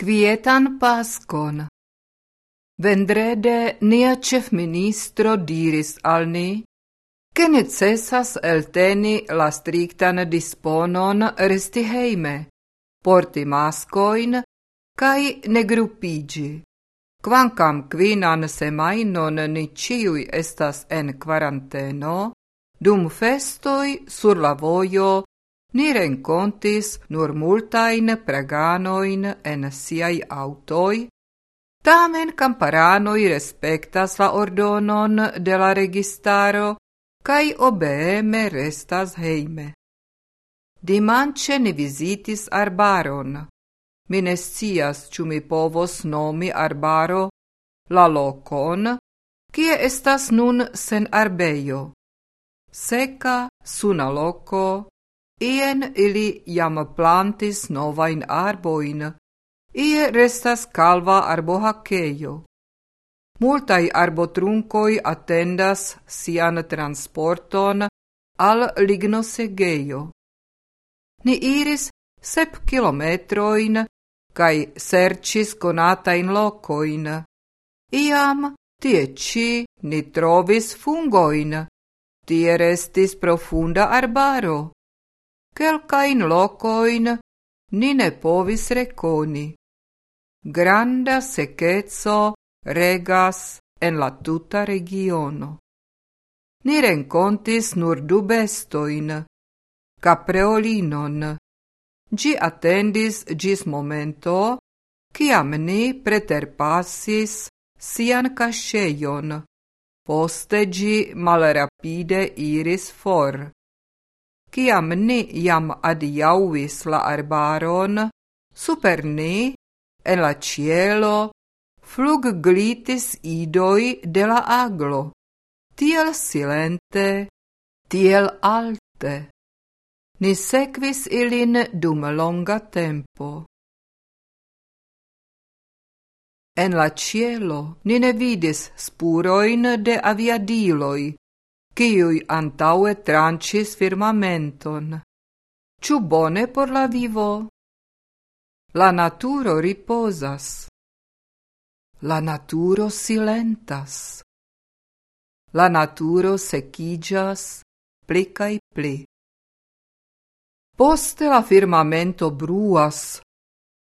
Kvietan paskon. Vendrede nia ministro diris al ni, che necessas elteni la strictan disponon resti heime, porti mascoin, cae negrupigi. Quancam quinan semainon ni ciui estas en quaranteno, dum festoi sur la vojo Ni rencontis nur multain preganoin en siai autoi, tamen camparanoi respectas la ordonon de la registaro, cae obeeme restas heime. Dimance ni visitis arbaron. Mi ne scias povos nomi arbaro la locon, kie estas nun sen arbejo. Seca suna loco Ien ili jam plantis novain arboin, ie restas calva arbohakejo. Multai arbotrunkoi attendas sian transporton al lignosegejo. Ni iris sep kilometroin, kai sercis conatain locoin. Iam tie ci ni trovis fungoin, tie restis profunda arbaro quelcain locoin ni ne povis reconi. Granda secezzo regas en la tuta regiono. Ni rencontis nur du bestoin, capreolinon. Gi attendis gis momento, ciam ni preterpassis sian casceion. Poste gi malrapide iris for. Ciam ni iam adiauvis la arbaron, super ni, en la cielo, flug glitis idoi de la aglo, tiel silente, tiel alte. Ni sequis ilin dum longa tempo. En la cielo ni ne vidis spuroin de aviadiloi, quiui antaue trancis firmamenton. Ciu bone por la vivo? La naturo riposas. La naturo silentas. La naturo secigas pli cae pli. Poste la firmamento bruas.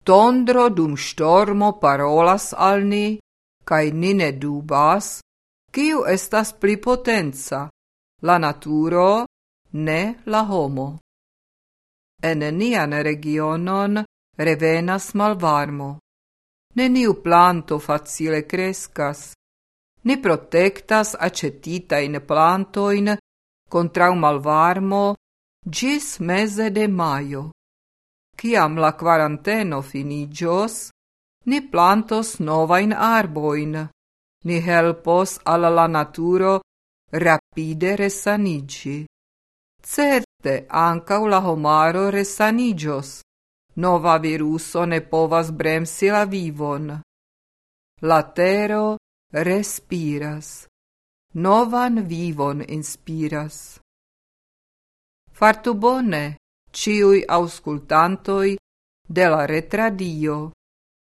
Tondro dum stormo parolas al ni, nine dubas, Kiu estas pli potenza, la naturo, ne la homo. En nian regionon revenas malvarmo. Neniu planto facile crescas. Ni protectas in plantoin contra malvarmo gis mese de maio. Ciam la quaranteno finigios, ni plantos novain arboin, ni helpos alla la naturo rapide resanigi. Certe ancau la homaro resanigios, nova viruso ne povas bremsi la vivon. La tero respiras, novan vivon inspiras. Fartu bone, ciui auscultantoi de la retradio.